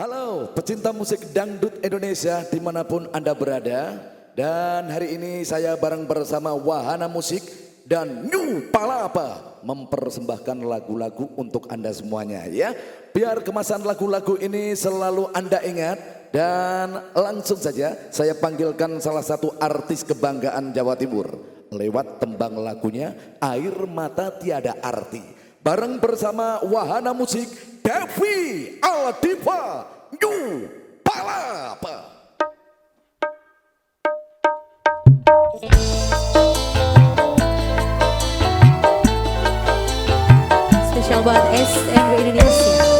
Halo pecinta musik dangdut Indonesia di mana pun Anda berada. Dan hari ini saya bareng bersama Wahana Musik dan New Palapa Mempersembahkan lagu-lagu untuk Anda semuanya ya. Biar kemasan lagu-lagu ini selalu Anda ingat Dan langsung saja saya panggilkan salah satu artis kebanggaan Jawa Timur. Lewat tembang lagunya Air Mata Tiada Arti. Bareng bersama Wahana Musik Devi Aldiva New Palapa. Spesial buat SNW Indonesia.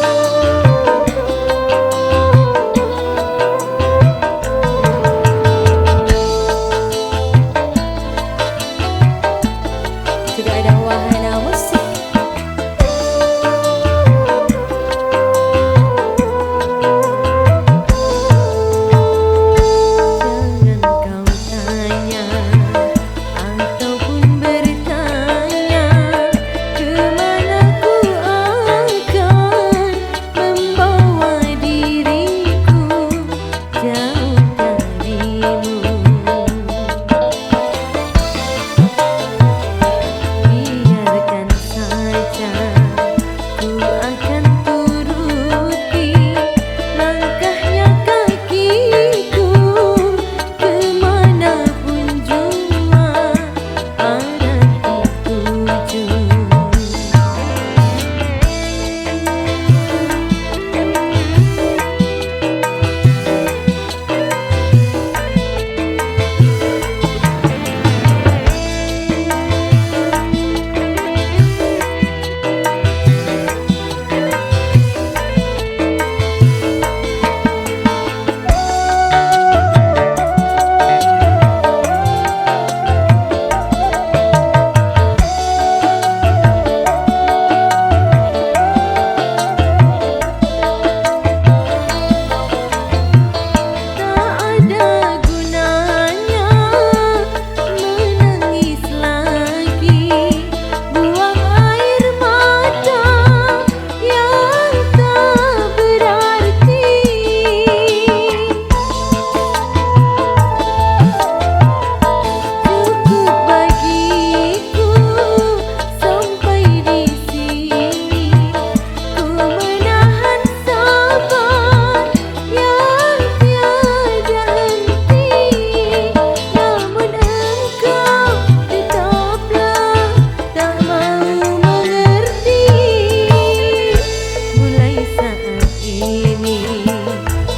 Ini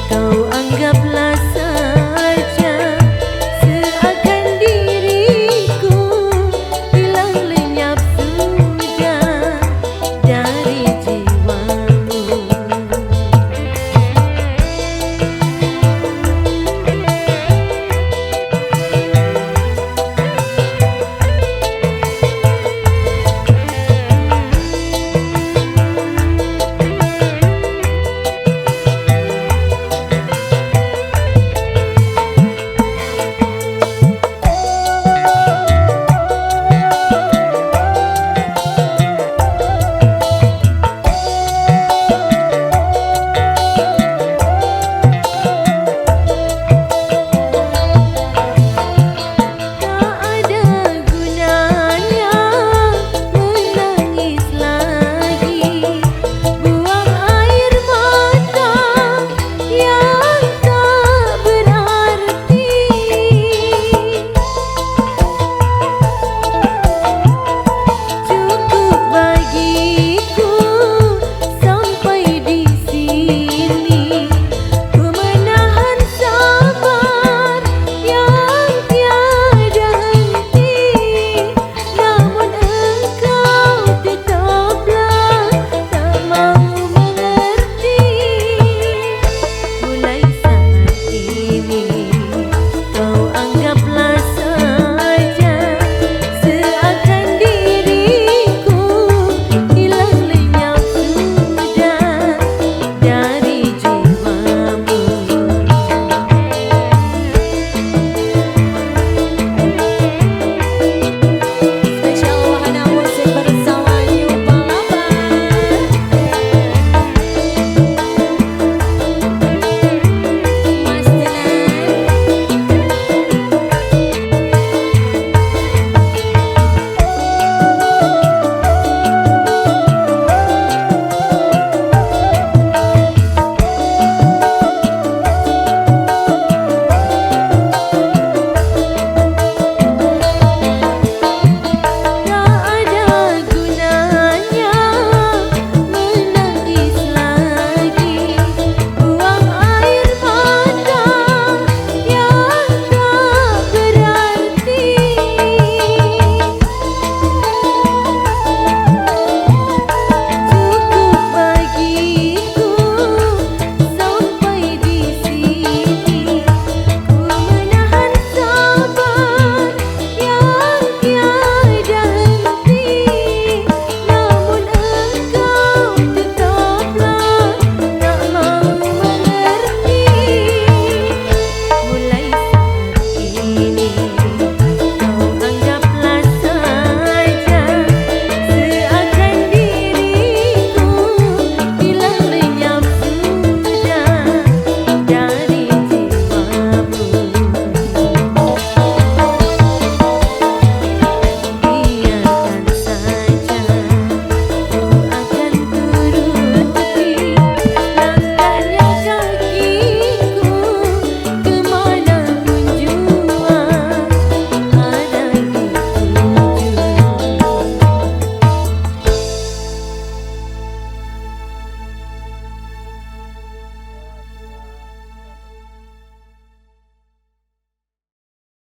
kau anggaplah